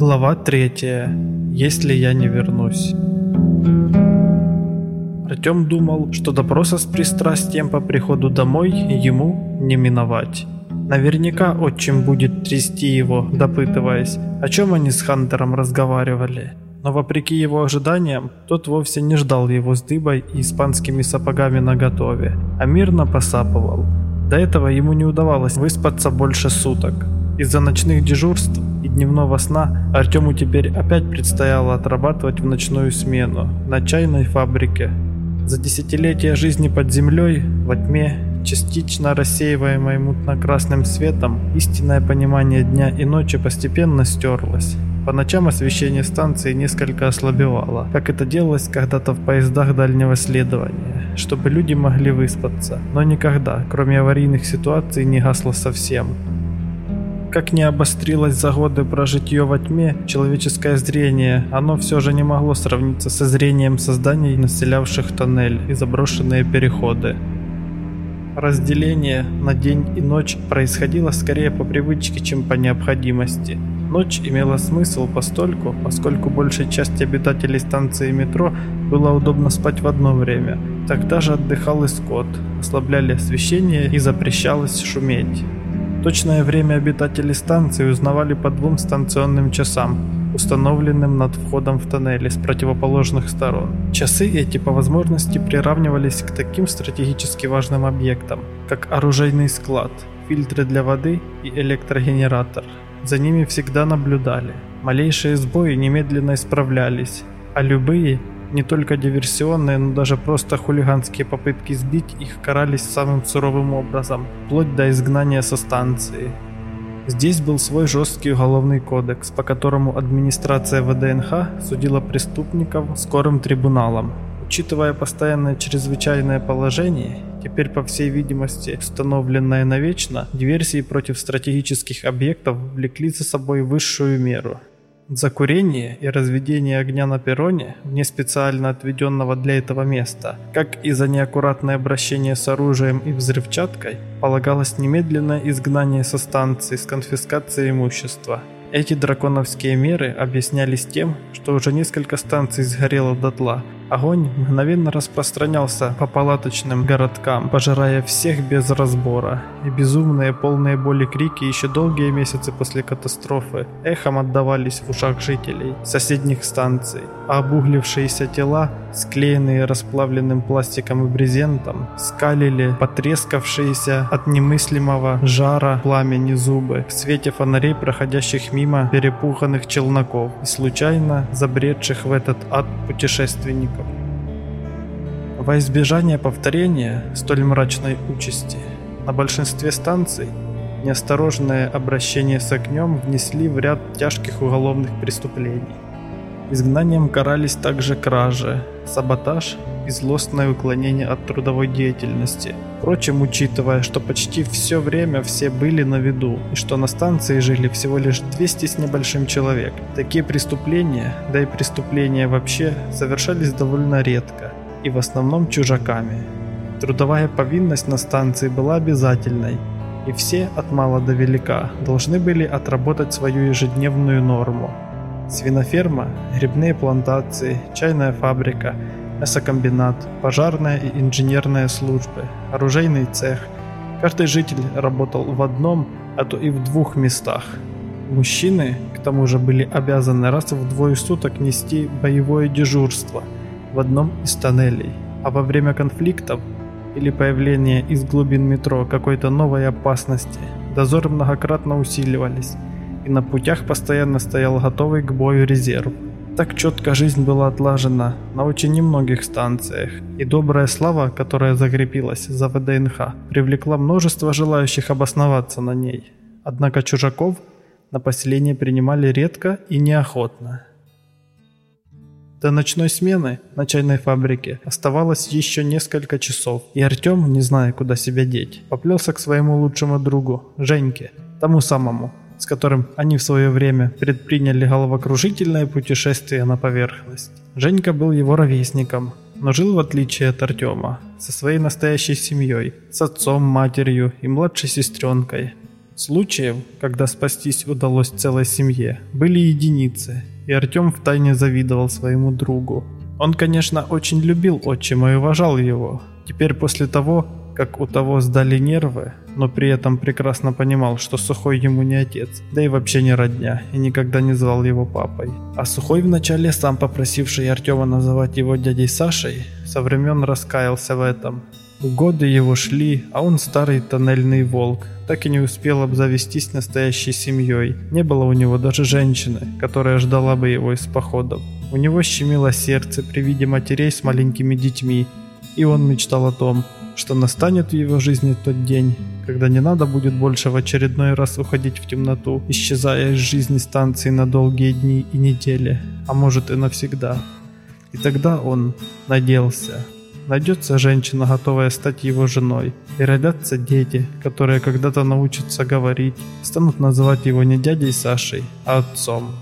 Глава 3. Если я не вернусь. Артем думал, что допроса с пристрастием по приходу домой ему не миновать. Наверняка отчим будет трясти его, допытываясь, о чем они с Хантером разговаривали. Но вопреки его ожиданиям, тот вовсе не ждал его с дыбой и испанскими сапогами наготове, а мирно посапывал. До этого ему не удавалось выспаться больше суток. Из-за ночных дежурств дневного сна Артему теперь опять предстояло отрабатывать в ночную смену на чайной фабрике. За десятилетия жизни под землей, во тьме, частично рассеиваемой мутно-красным светом, истинное понимание дня и ночи постепенно стерлось. По ночам освещение станции несколько ослабевало, как это делалось когда-то в поездах дальнего следования, чтобы люди могли выспаться, но никогда, кроме аварийных ситуаций, не гасло совсем. Как не обострилось за годы прожитье во тьме, человеческое зрение, оно все же не могло сравниться со зрением созданий, населявших тоннель и заброшенные переходы. Разделение на день и ночь происходило скорее по привычке, чем по необходимости. Ночь имела смысл постольку, поскольку большей части обитателей станции метро было удобно спать в одно время. Тогда же отдыхал и скот, ослабляли освещение и запрещалось шуметь. Точное время обитатели станции узнавали по двум станционным часам, установленным над входом в тоннели с противоположных сторон. Часы эти по возможности приравнивались к таким стратегически важным объектам, как оружейный склад, фильтры для воды и электрогенератор. За ними всегда наблюдали. Малейшие сбои немедленно исправлялись, а любые не только диверсионные, но даже просто хулиганские попытки сбить их карались самым суровым образом, вплоть до изгнания со станции. Здесь был свой жесткий уголовный кодекс, по которому администрация ВДНХ судила преступников скорым трибуналом. Учитывая постоянное чрезвычайное положение, теперь по всей видимости установленное навечно, диверсии против стратегических объектов влекли за собой высшую меру – за курение и разведение огня на перроне, вне специально отведенного для этого места, как и за неаккуратное обращение с оружием и взрывчаткой, полагалось немедленное изгнание со станции с конфискацией имущества. Эти драконовские меры объяснялись тем, что уже несколько станций сгорело дотла, Огонь мгновенно распространялся по палаточным городкам, пожирая всех без разбора, и безумные полные боли крики еще долгие месяцы после катастрофы эхом отдавались в ушах жителей соседних станций, а обуглившиеся тела, склеенные расплавленным пластиком и брезентом, скалили потрескавшиеся от немыслимого жара пламени зубы в свете фонарей, проходящих мимо перепуганных челноков и случайно забредших в этот ад путешественников. Во избежание повторения столь мрачной участи на большинстве станций неосторожное обращение с огнем внесли в ряд тяжких уголовных преступлений. Изгнанием карались также кражи, саботаж и злостное уклонение от трудовой деятельности. Впрочем, учитывая, что почти все время все были на виду и что на станции жили всего лишь 200 с небольшим человек, такие преступления, да и преступления вообще, совершались довольно редко и в основном чужаками. Трудовая повинность на станции была обязательной, и все от мала до велика должны были отработать свою ежедневную норму. Свиноферма, грибные плантации, чайная фабрика, мясокомбинат, пожарная и инженерная службы, оружейный цех. Каждый житель работал в одном, а то и в двух местах. Мужчины, к тому же, были обязаны раз в двое суток нести боевое дежурство – в одном из тоннелей, а во время конфликтов или появления из глубин метро какой-то новой опасности, дозоры многократно усиливались, и на путях постоянно стоял готовый к бою резерв. Так четко жизнь была отлажена на очень немногих станциях, и добрая слава, которая закрепилась за ВДНХ, привлекла множество желающих обосноваться на ней. Однако чужаков на поселение принимали редко и неохотно. До ночной смены на чайной фабрике оставалось еще несколько часов, и Артем, не зная, куда себя деть, поплелся к своему лучшему другу, Женьке, тому самому, с которым они в свое время предприняли головокружительное путешествие на поверхность. Женька был его ровесником, но жил в отличие от Артема, со своей настоящей семьей, с отцом, матерью и младшей сестренкой. Случаев, когда спастись удалось целой семье, были единицы, и Артем втайне завидовал своему другу. Он, конечно, очень любил отчима и уважал его. Теперь после того, как у того сдали нервы, но при этом прекрасно понимал, что Сухой ему не отец, да и вообще не родня, и никогда не звал его папой. А Сухой вначале сам попросивший Артема называть его дядей Сашей, со времен раскаялся в этом. Годы его шли, а он старый тоннельный волк, так и не успел обзавестись настоящей семьей. Не было у него даже женщины, которая ждала бы его из походов. У него щемило сердце при виде матерей с маленькими детьми, и он мечтал о том, что настанет в его жизни тот день, когда не надо будет больше в очередной раз уходить в темноту, исчезая из жизни станции на долгие дни и недели, а может и навсегда. И тогда он надеялся, Найдется женщина, готовая стать его женой, и родятся дети, которые когда-то научатся говорить, станут называть его не дядей Сашей, а отцом.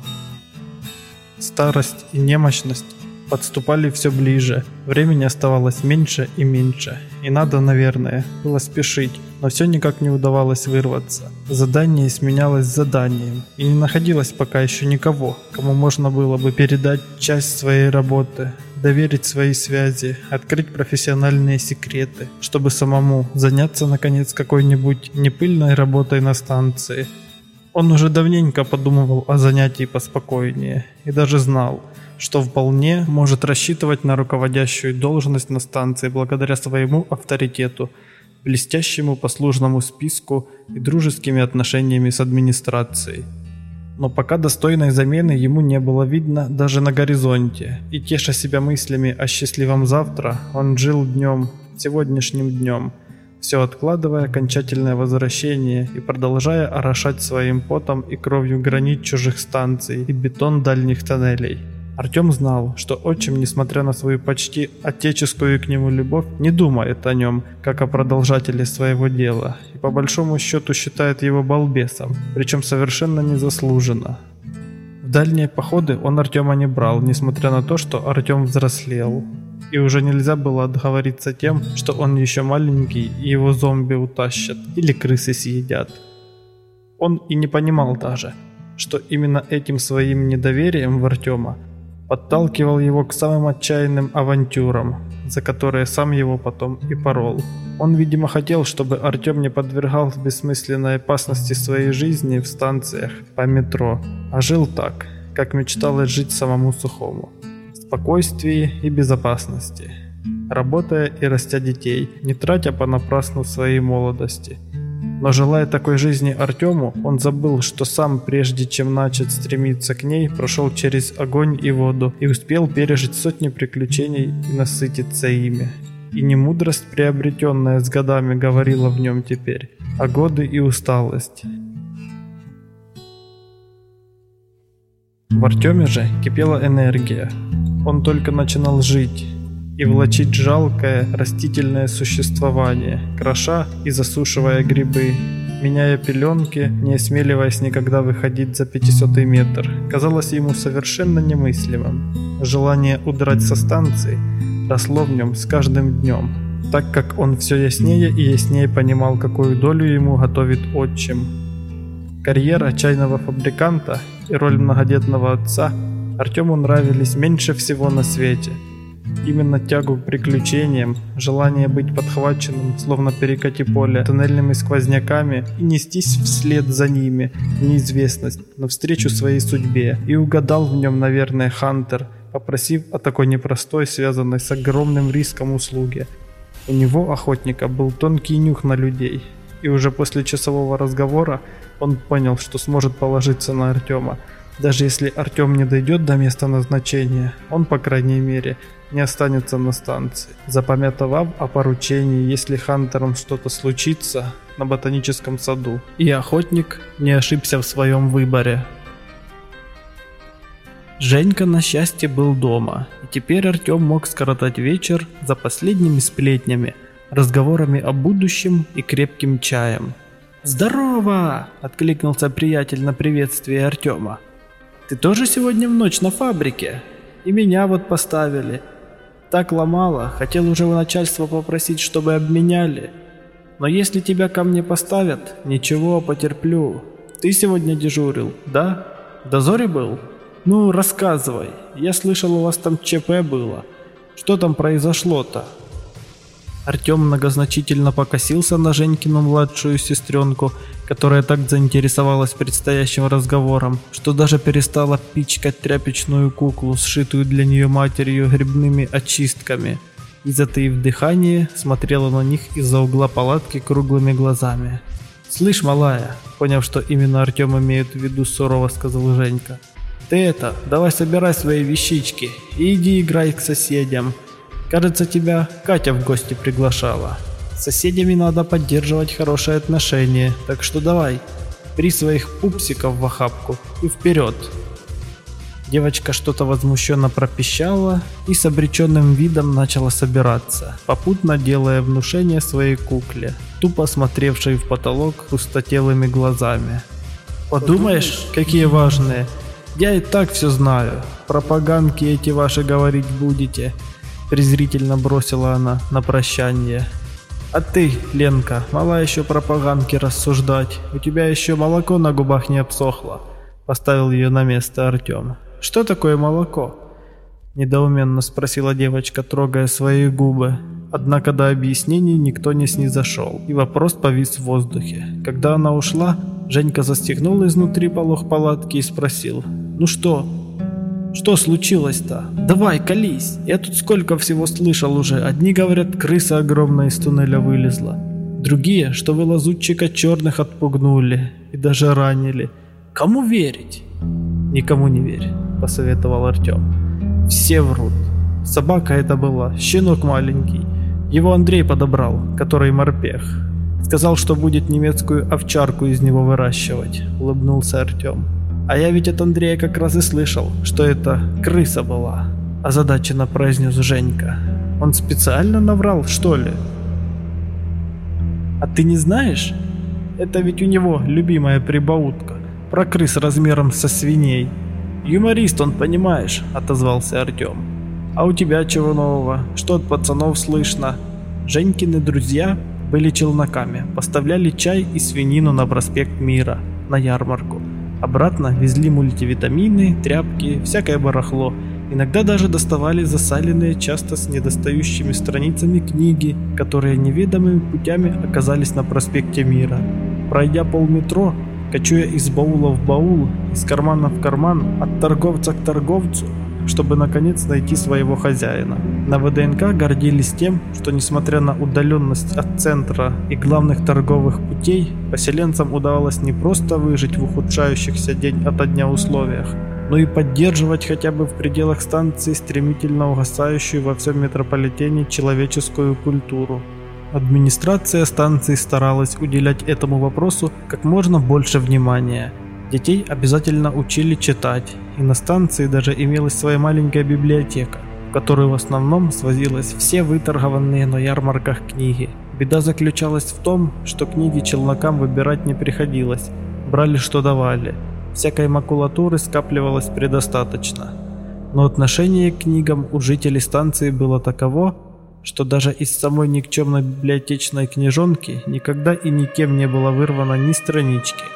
Старость и немощность подступали все ближе, времени оставалось меньше и меньше, и надо, наверное, было спешить, но все никак не удавалось вырваться. Задание сменялось заданием, и не находилось пока еще никого, кому можно было бы передать часть своей работы, доверить свои связи, открыть профессиональные секреты, чтобы самому заняться наконец какой-нибудь непыльной работой на станции. Он уже давненько подумывал о занятии поспокойнее и даже знал, что вполне может рассчитывать на руководящую должность на станции благодаря своему авторитету, блестящему послужному списку и дружескими отношениями с администрацией. Но пока достойной замены ему не было видно даже на горизонте, и теша себя мыслями о счастливом завтра, он жил днем, сегодняшним днем, все откладывая окончательное возвращение и продолжая орошать своим потом и кровью гранит чужих станций и бетон дальних тоннелей. Артем знал, что отчим, несмотря на свою почти отеческую к нему любовь, не думает о нем, как о продолжателе своего дела, и по большому счету считает его балбесом, причем совершенно незаслуженно. В дальние походы он Артема не брал, несмотря на то, что Артем взрослел. И уже нельзя было отговориться тем, что он еще маленький и его зомби утащат или крысы съедят. Он и не понимал даже, что именно этим своим недоверием в Артема подталкивал его к самым отчаянным авантюрам, за которые сам его потом и порол. Он, видимо, хотел, чтобы Артем не подвергал бессмысленной опасности своей жизни в станциях по метро, а жил так, как мечталось жить самому Сухому. В спокойствии и безопасности, работая и растя детей, не тратя понапрасну своей молодости – но желая такой жизни Артему, он забыл, что сам, прежде чем начать стремиться к ней, прошел через огонь и воду и успел пережить сотни приключений и насытиться ими. И не мудрость, приобретенная с годами, говорила в нем теперь, а годы и усталость. В Артеме же кипела энергия. Он только начинал жить и влачить жалкое растительное существование, кроша и засушивая грибы, меняя пеленки, не осмеливаясь никогда выходить за 500 метр, казалось ему совершенно немыслимым. Желание удрать со станции росло в нем с каждым днем, так как он все яснее и яснее понимал, какую долю ему готовит отчим. Карьера чайного фабриканта и роль многодетного отца Артему нравились меньше всего на свете – Именно тягу к приключениям, желание быть подхваченным, словно перекати поле, тоннельными сквозняками и нестись вслед за ними в неизвестность, навстречу своей судьбе. И угадал в нем, наверное, Хантер, попросив о такой непростой, связанной с огромным риском услуге. У него, охотника, был тонкий нюх на людей. И уже после часового разговора он понял, что сможет положиться на Артема. Даже если Артем не дойдет до места назначения, он, по крайней мере, не останется на станции. Запамятовав о поручении, если Хантером что-то случится на ботаническом саду. И охотник не ошибся в своем выборе. Женька, на счастье, был дома, и теперь Артем мог скоротать вечер за последними сплетнями, разговорами о будущем и крепким чаем. «Здорово!» – откликнулся приятель на приветствие Артема. «Ты тоже сегодня в ночь на фабрике? И меня вот поставили. Так ломало, хотел уже у начальства попросить, чтобы обменяли. Но если тебя ко мне поставят, ничего, потерплю. Ты сегодня дежурил, да? В дозоре был? Ну, рассказывай. Я слышал, у вас там ЧП было. Что там произошло-то?» Артем многозначительно покосился на Женькину младшую сестренку, которая так заинтересовалась предстоящим разговором, что даже перестала пичкать тряпичную куклу, сшитую для нее матерью грибными очистками, и, затаив дыхание, смотрела на них из-за угла палатки круглыми глазами. «Слышь, малая», поняв, что именно Артем имеет в виду, сурово сказал Женька, «ты это, давай собирай свои вещички и иди играй к соседям». Кажется, тебя Катя в гости приглашала. С соседями надо поддерживать хорошие отношения, так что давай, при своих пупсиков в охапку и вперед. Девочка что-то возмущенно пропищала и с обреченным видом начала собираться, попутно делая внушение своей кукле, тупо смотревшей в потолок пустотелыми глазами. «Подумаешь, какие важные! Я и так все знаю. Пропаганки эти ваши говорить будете презрительно бросила она на прощание. А ты, Ленка, мала еще пропаганки рассуждать. У тебя еще молоко на губах не обсохло. Поставил ее на место Артем. Что такое молоко? Недоуменно спросила девочка, трогая свои губы. Однако до объяснений никто не снизошел, и вопрос повис в воздухе. Когда она ушла, Женька застегнул изнутри полох палатки и спросил, «Ну что, что случилось-то? Давай, колись. Я тут сколько всего слышал уже. Одни говорят, крыса огромная из туннеля вылезла. Другие, что вы лазутчика черных отпугнули и даже ранили. Кому верить? Никому не верь, посоветовал Артем. Все врут. Собака это была, щенок маленький. Его Андрей подобрал, который морпех. Сказал, что будет немецкую овчарку из него выращивать, улыбнулся Артем. А я ведь от Андрея как раз и слышал, что это крыса была. Озадаченно произнес Женька. Он специально наврал, что ли? А ты не знаешь? Это ведь у него любимая прибаутка. Про крыс размером со свиней. Юморист он, понимаешь, отозвался Артем. А у тебя чего нового? Что от пацанов слышно? Женькины друзья были челноками, поставляли чай и свинину на проспект Мира, на ярмарку. Обратно везли мультивитамины, тряпки, всякое барахло. Иногда даже доставали засаленные, часто с недостающими страницами книги, которые неведомыми путями оказались на проспекте Мира. Пройдя полметро, кочуя из баула в баул, из кармана в карман, от торговца к торговцу, чтобы наконец найти своего хозяина. На ВДНК гордились тем, что несмотря на удаленность от центра и главных торговых путей, поселенцам удавалось не просто выжить в ухудшающихся день ото дня условиях, но и поддерживать хотя бы в пределах станции стремительно угасающую во всем метрополитене человеческую культуру. Администрация станции старалась уделять этому вопросу как можно больше внимания – Детей обязательно учили читать, и на станции даже имелась своя маленькая библиотека, которую в основном свозились все выторгованные на ярмарках книги. Беда заключалась в том, что книги челнокам выбирать не приходилось, брали что давали. Всякой макулатуры скапливалось предостаточно. Но отношение к книгам у жителей станции было таково, что даже из самой никчемной библиотечной книжонки никогда и никем не было вырвано ни странички –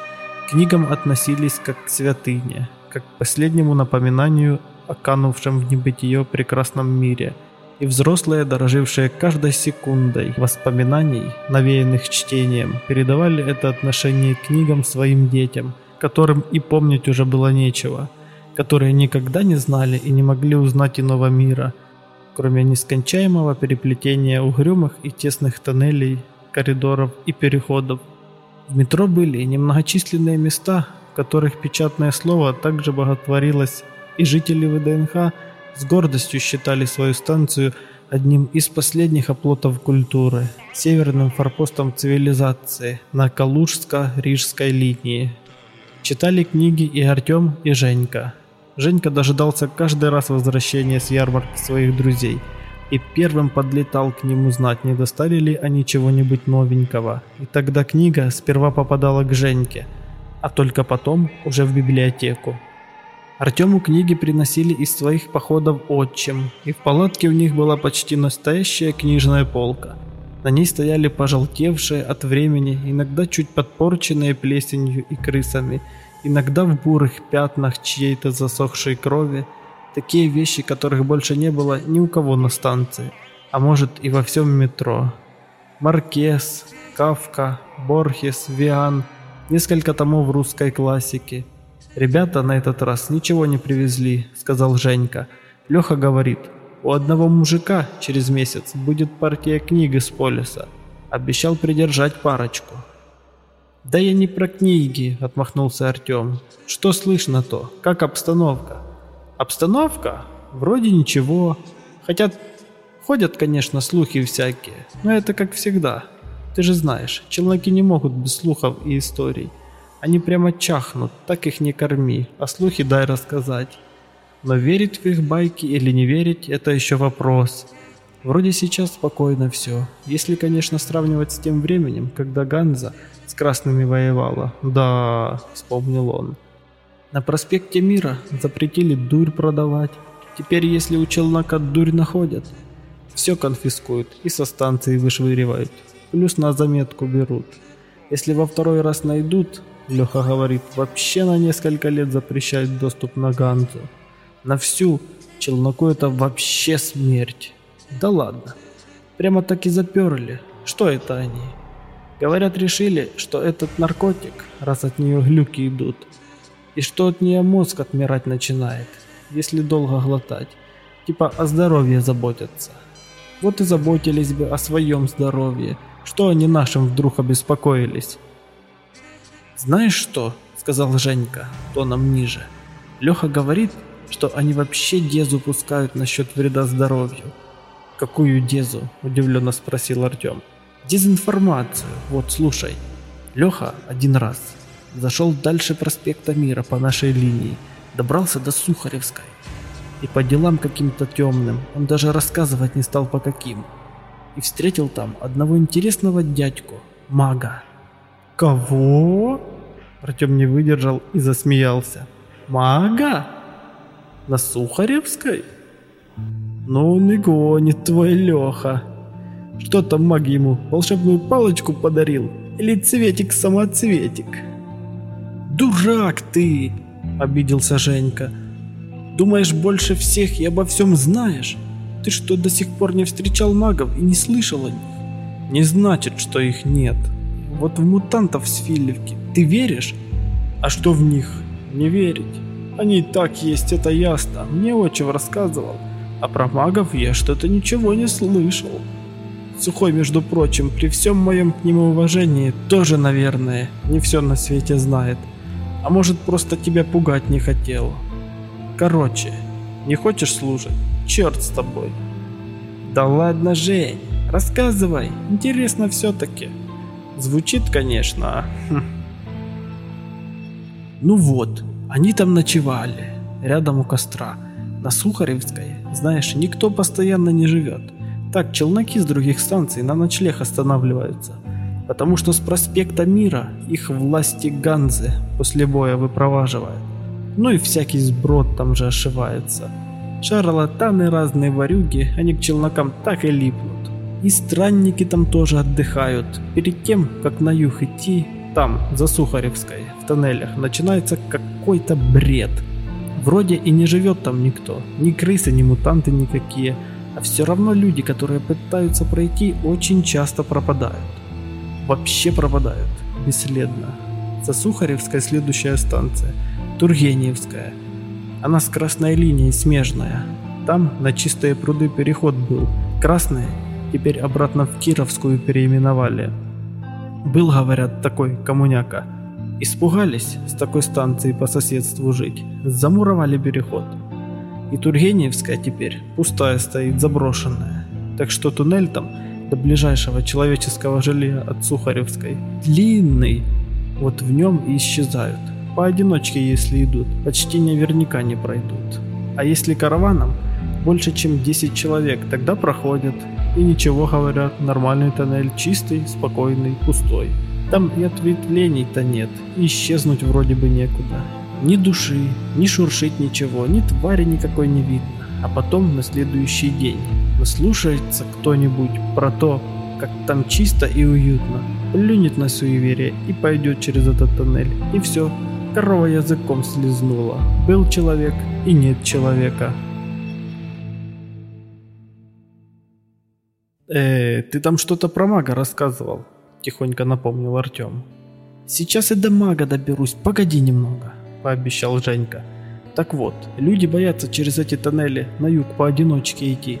книгам относились как к святыне, как к последнему напоминанию о канувшем в небытие прекрасном мире, и взрослые, дорожившие каждой секундой воспоминаний, навеянных чтением, передавали это отношение к книгам своим детям, которым и помнить уже было нечего, которые никогда не знали и не могли узнать иного мира, кроме нескончаемого переплетения угрюмых и тесных тоннелей, коридоров и переходов, в метро были немногочисленные места, в которых печатное слово также боготворилось, и жители ВДНХ с гордостью считали свою станцию одним из последних оплотов культуры, северным форпостом цивилизации на Калужско-Рижской линии. Читали книги и Артем, и Женька. Женька дожидался каждый раз возвращения с ярмарки своих друзей – и первым подлетал к нему знать, не достали ли они чего-нибудь новенького. И тогда книга сперва попадала к Женьке, а только потом уже в библиотеку. Артему книги приносили из своих походов отчим, и в палатке у них была почти настоящая книжная полка. На ней стояли пожелтевшие от времени, иногда чуть подпорченные плесенью и крысами, иногда в бурых пятнах чьей-то засохшей крови. Такие вещи, которых больше не было ни у кого на станции, а может и во всем метро. Маркес, Кавка, Борхес, Виан, несколько томов русской классики. «Ребята на этот раз ничего не привезли», — сказал Женька. Леха говорит, у одного мужика через месяц будет партия книг из полиса. Обещал придержать парочку. «Да я не про книги», — отмахнулся Артем. «Что слышно-то? Как обстановка?» «Обстановка? Вроде ничего. Хотя ходят, конечно, слухи всякие, но это как всегда. Ты же знаешь, челноки не могут без слухов и историй. Они прямо чахнут, так их не корми, а слухи дай рассказать. Но верить в их байки или не верить – это еще вопрос. Вроде сейчас спокойно все, если, конечно, сравнивать с тем временем, когда Ганза с красными воевала. Да, вспомнил он. На проспекте Мира запретили дурь продавать. Теперь, если у челнока дурь находят, все конфискуют и со станции вышвыривают. Плюс на заметку берут. Если во второй раз найдут, Леха говорит, вообще на несколько лет запрещают доступ на Ганзу. На всю челноку это вообще смерть. Да ладно. Прямо так и заперли. Что это они? Говорят, решили, что этот наркотик, раз от нее глюки идут, и что от нее мозг отмирать начинает, если долго глотать. Типа о здоровье заботятся. Вот и заботились бы о своем здоровье, что они нашим вдруг обеспокоились. «Знаешь что?» — сказал Женька, тоном ниже. Леха говорит, что они вообще дезу пускают насчет вреда здоровью. «Какую дезу?» – удивленно спросил Артем. «Дезинформацию. Вот, слушай. Леха один раз зашел дальше проспекта Мира по нашей линии, добрался до Сухаревской. И по делам каким-то темным, он даже рассказывать не стал по каким. И встретил там одного интересного дядьку, мага. «Кого?» Артем не выдержал и засмеялся. «Мага?» На Сухаревской? Ну, не гонит твой Леха. Что там маг ему, волшебную палочку подарил? Или цветик-самоцветик? Дурак ты! Обиделся Женька. Думаешь, больше всех и обо всем знаешь? Ты что, до сих пор не встречал магов и не слышал о них? Не значит, что их нет. Вот в мутантов с Филевки ты веришь? А что в них не верить? Они и так есть, это ясно. Мне отчим рассказывал. А про магов я что-то ничего не слышал. Сухой, между прочим, при всем моем к нему уважении, тоже, наверное, не все на свете знает. А может, просто тебя пугать не хотел. Короче, не хочешь слушать? Черт с тобой. Да ладно, Жень, рассказывай, интересно все-таки. Звучит, конечно. Хм. Ну вот, они там ночевали, рядом у костра. На Сухаревской, знаешь, никто постоянно не живет. Так челноки с других станций на ночлег останавливаются. Потому что с проспекта Мира их власти Ганзы после боя выпроваживают. Ну и всякий сброд там же ошивается. Шарлатаны разные варюги, они к челнокам так и липнут. И странники там тоже отдыхают. Перед тем, как на юг идти, там, за Сухаревской, в тоннелях, начинается какой-то бред. Вроде и не живет там никто, ни крысы, ни мутанты никакие, а все равно люди, которые пытаются пройти, очень часто пропадают. Вообще пропадают, бесследно. За Сухаревской следующая станция, Тургеневская. Она с красной линией смежная. Там на чистые пруды переход был. Красные теперь обратно в Кировскую переименовали. Был, говорят, такой коммуняка. Испугались с такой станции по соседству жить. Замуровали переход. И Тургеневская теперь пустая стоит, заброшенная. Так что туннель там до ближайшего человеческого жилья от Сухаревской длинный. Вот в нем и исчезают. Поодиночке, если идут, почти наверняка не пройдут. А если караваном, больше чем 10 человек, тогда проходят. И ничего говорят, нормальный тоннель, чистый, спокойный, пустой. Там и ответвлений-то нет, и исчезнуть вроде бы некуда. Ни души, ни шуршить ничего, ни твари никакой не видно. А потом на следующий день наслушается кто-нибудь про то, как там чисто и уютно, плюнет на суеверие и пойдет через этот тоннель. И все, корова языком слезнула. Был человек и нет человека. «Э, ты там что-то про мага рассказывал», – тихонько напомнил Артем. «Сейчас и до мага доберусь, погоди немного», – пообещал Женька. «Так вот, люди боятся через эти тоннели на юг поодиночке идти.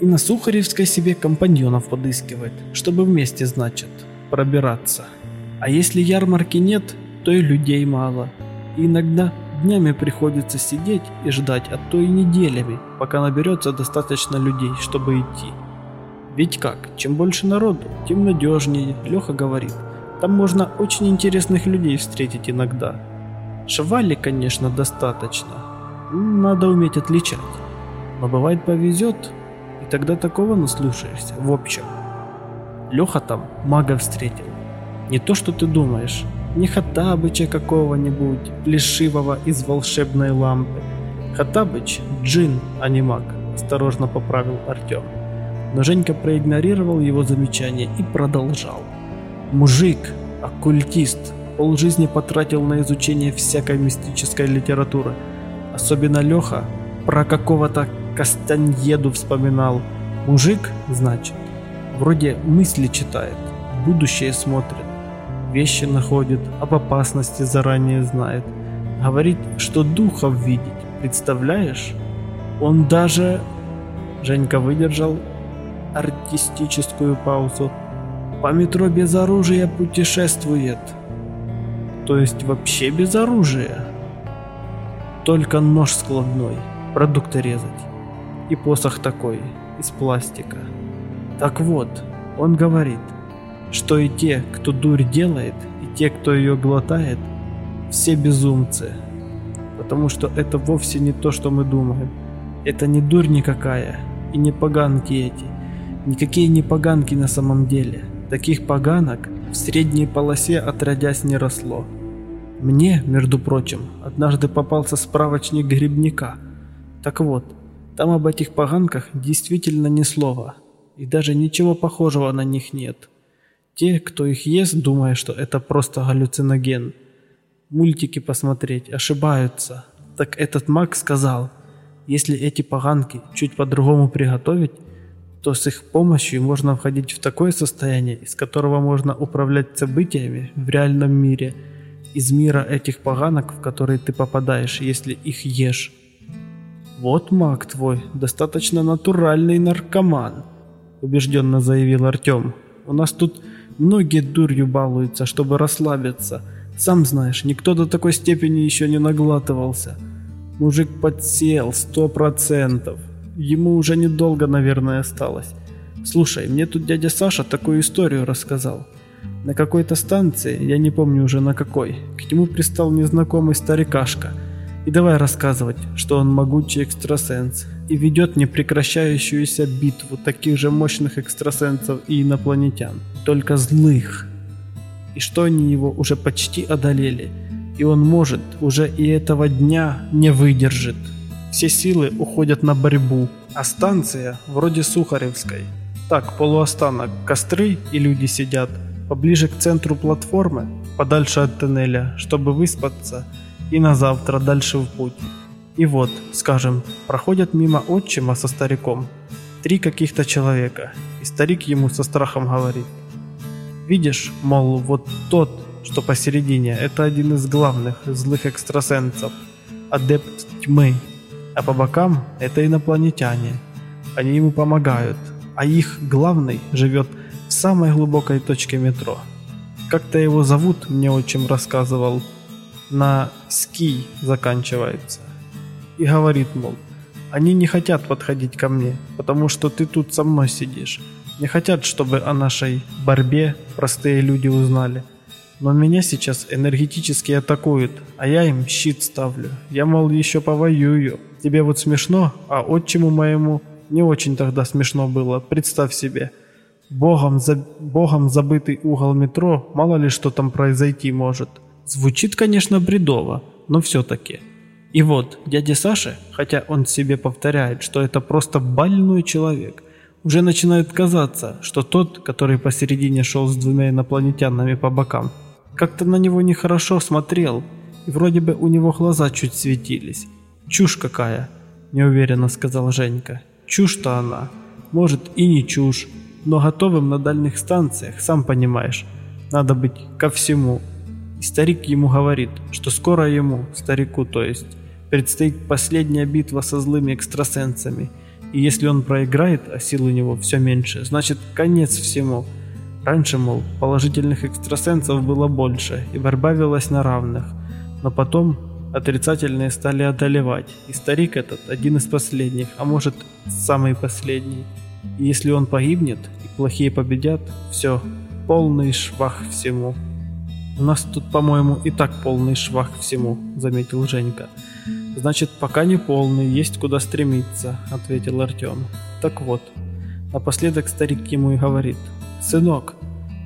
И на Сухаревской себе компаньонов подыскивает, чтобы вместе, значит, пробираться. А если ярмарки нет, то и людей мало. И иногда днями приходится сидеть и ждать, а то и неделями, пока наберется достаточно людей, чтобы идти. Ведь как, чем больше народу, тем надежнее, Леха говорит. Там можно очень интересных людей встретить иногда. Швали, конечно, достаточно. Надо уметь отличать. Но бывает повезет, и тогда такого наслушаешься, в общем. Леха там мага встретил. Не то, что ты думаешь. Не Хатабыча какого-нибудь, плешивого из волшебной лампы. Хатабыч – джин, а не маг, осторожно поправил Артем. Но Женька проигнорировал его замечание и продолжал. Мужик, оккультист, полжизни потратил на изучение всякой мистической литературы. Особенно Леха про какого-то Кастаньеду вспоминал. Мужик, значит, вроде мысли читает, будущее смотрит, вещи находит, об опасности заранее знает. Говорит, что духов видеть, представляешь? Он даже... Женька выдержал артистическую паузу. По метро без оружия путешествует. То есть вообще без оружия? Только нож складной, продукты резать. И посох такой, из пластика. Так вот, он говорит, что и те, кто дурь делает, и те, кто ее глотает, все безумцы. Потому что это вовсе не то, что мы думаем. Это не дурь никакая, и не поганки эти. Никакие не поганки на самом деле. Таких поганок в средней полосе отродясь не росло. Мне, между прочим, однажды попался справочник грибника. Так вот, там об этих поганках действительно ни слова, и даже ничего похожего на них нет. Те, кто их ест, думая, что это просто галлюциноген. Мультики посмотреть, ошибаются. Так этот маг сказал, если эти поганки чуть по-другому приготовить, то с их помощью можно входить в такое состояние, из которого можно управлять событиями в реальном мире, из мира этих поганок, в который ты попадаешь, если их ешь. «Вот маг твой, достаточно натуральный наркоман», – убежденно заявил Артем. «У нас тут многие дурью балуются, чтобы расслабиться. Сам знаешь, никто до такой степени еще не наглатывался. Мужик подсел, сто процентов. Ему уже недолго, наверное, осталось. Слушай, мне тут дядя Саша такую историю рассказал. На какой-то станции, я не помню уже на какой, к нему пристал незнакомый старикашка – и давай рассказывать, что он могучий экстрасенс и ведет непрекращающуюся битву таких же мощных экстрасенсов и инопланетян, только злых. И что они его уже почти одолели, и он может уже и этого дня не выдержит. Все силы уходят на борьбу, а станция вроде Сухаревской. Так, полуостанок, костры и люди сидят, поближе к центру платформы, подальше от тоннеля, чтобы выспаться – и на завтра дальше в путь. И вот, скажем, проходят мимо отчима со стариком три каких-то человека, и старик ему со страхом говорит. Видишь, мол, вот тот, что посередине, это один из главных злых экстрасенсов, адепт тьмы, а по бокам это инопланетяне. Они ему помогают, а их главный живет в самой глубокой точке метро. Как-то его зовут, мне отчим рассказывал, на «ски» заканчивается. И говорит, мол, они не хотят подходить ко мне, потому что ты тут со мной сидишь. Не хотят, чтобы о нашей борьбе простые люди узнали. Но меня сейчас энергетически атакуют, а я им щит ставлю. Я, мол, еще повоюю. Тебе вот смешно, а отчиму моему не очень тогда смешно было, представь себе. Богом, за... Богом забытый угол метро, мало ли что там произойти может. Звучит, конечно, бредово, но все-таки. И вот, дядя Саша, хотя он себе повторяет, что это просто больной человек, Уже начинает казаться, что тот, который посередине шел с двумя инопланетянами по бокам, как-то на него нехорошо смотрел, и вроде бы у него глаза чуть светились. Чушь какая, неуверенно сказал Женька. Чушь-то она. Может и не чушь, но готовым на дальних станциях, сам понимаешь, надо быть ко всему. И старик ему говорит, что скоро ему, старику то есть, предстоит последняя битва со злыми экстрасенсами. И если он проиграет, а сил у него все меньше, значит конец всему. Раньше, мол, положительных экстрасенсов было больше, и борьба велась на равных. Но потом отрицательные стали одолевать, и старик этот один из последних, а может самый последний. И если он погибнет, и плохие победят, все, полный швах всему. «У нас тут, по-моему, и так полный швах всему», — заметил Женька. «Значит, пока не полный, есть куда стремиться», — ответил Артем. «Так вот». Напоследок старик ему и говорит. «Сынок,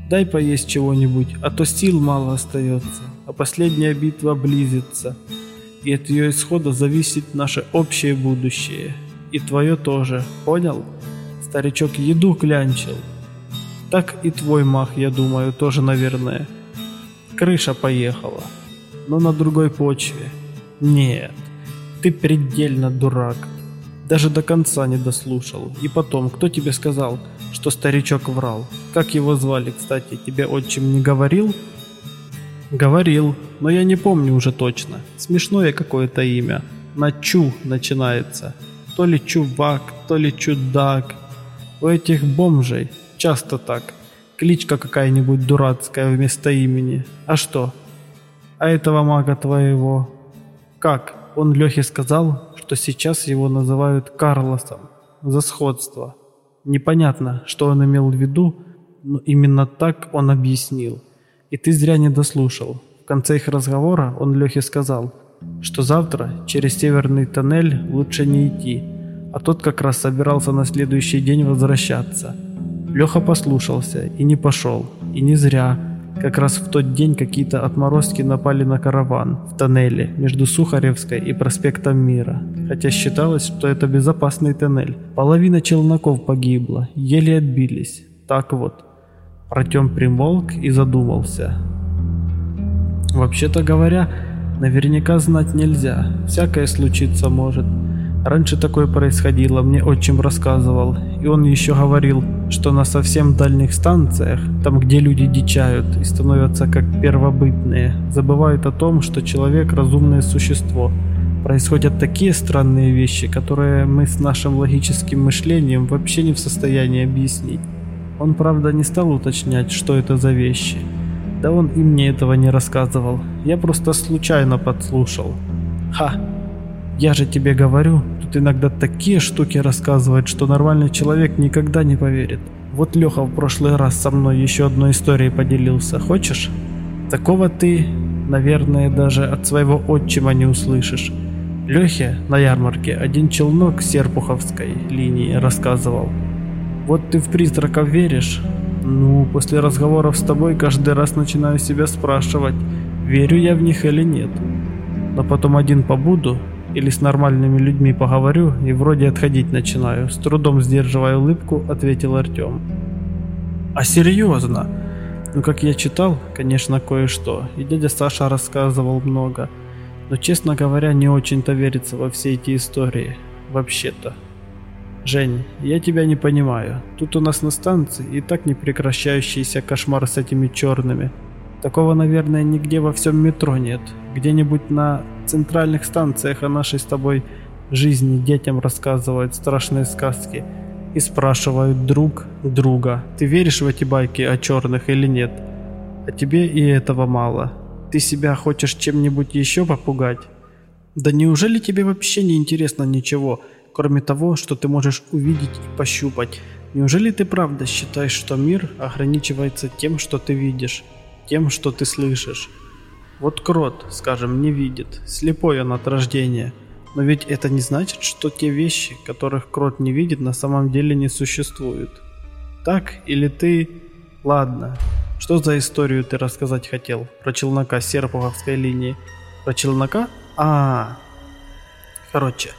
дай поесть чего-нибудь, а то сил мало остается, а последняя битва близится, и от ее исхода зависит наше общее будущее, и твое тоже, понял?» Старичок еду клянчил. Так и твой мах, я думаю, тоже, наверное крыша поехала. Но на другой почве. Нет, ты предельно дурак. Даже до конца не дослушал. И потом, кто тебе сказал, что старичок врал? Как его звали, кстати, тебе отчим не говорил? Говорил, но я не помню уже точно. Смешное какое-то имя. На Чу начинается. То ли чувак, то ли чудак. У этих бомжей часто так. Кличка какая-нибудь дурацкая вместо имени. А что? А этого мага твоего? Как? Он Лехе сказал, что сейчас его называют Карлосом. За сходство. Непонятно, что он имел в виду, но именно так он объяснил. И ты зря не дослушал. В конце их разговора он Лехе сказал, что завтра через северный тоннель лучше не идти, а тот как раз собирался на следующий день возвращаться. Леха послушался и не пошел. И не зря. Как раз в тот день какие-то отморозки напали на караван в тоннеле между Сухаревской и проспектом Мира. Хотя считалось, что это безопасный тоннель. Половина челноков погибла, еле отбились. Так вот. Артем примолк и задумался. Вообще-то говоря, наверняка знать нельзя. Всякое случиться может. Раньше такое происходило, мне отчим рассказывал. И он еще говорил, что на совсем дальних станциях, там где люди дичают и становятся как первобытные, забывают о том, что человек разумное существо. Происходят такие странные вещи, которые мы с нашим логическим мышлением вообще не в состоянии объяснить. Он, правда, не стал уточнять, что это за вещи. Да он и мне этого не рассказывал. Я просто случайно подслушал. Ха! Я же тебе говорю, тут иногда такие штуки рассказывают, что нормальный человек никогда не поверит. Вот Леха в прошлый раз со мной еще одной историей поделился. Хочешь? Такого ты, наверное, даже от своего отчима не услышишь. Лехе на ярмарке один челнок Серпуховской линии рассказывал. Вот ты в призраков веришь? Ну, после разговоров с тобой каждый раз начинаю себя спрашивать, верю я в них или нет. Но потом один побуду, или с нормальными людьми поговорю и вроде отходить начинаю. С трудом сдерживая улыбку, ответил Артем. А серьезно? Ну, как я читал, конечно, кое-что. И дядя Саша рассказывал много. Но, честно говоря, не очень-то верится во все эти истории. Вообще-то. Жень, я тебя не понимаю. Тут у нас на станции и так непрекращающийся кошмар с этими черными. Такого, наверное, нигде во всем метро нет. Где-нибудь на центральных станциях о нашей с тобой жизни детям рассказывают страшные сказки и спрашивают друг друга, ты веришь в эти байки о черных или нет? А тебе и этого мало. Ты себя хочешь чем-нибудь еще попугать? Да неужели тебе вообще не интересно ничего, кроме того, что ты можешь увидеть и пощупать? Неужели ты правда считаешь, что мир ограничивается тем, что ты видишь? тем, что ты слышишь. Вот крот, скажем, не видит, слепой он от рождения. Но ведь это не значит, что те вещи, которых крот не видит, на самом деле не существуют. Так или ты... Ладно, что за историю ты рассказать хотел? Про челнока Серпуховской линии? Про челнока? А, -а, а Короче,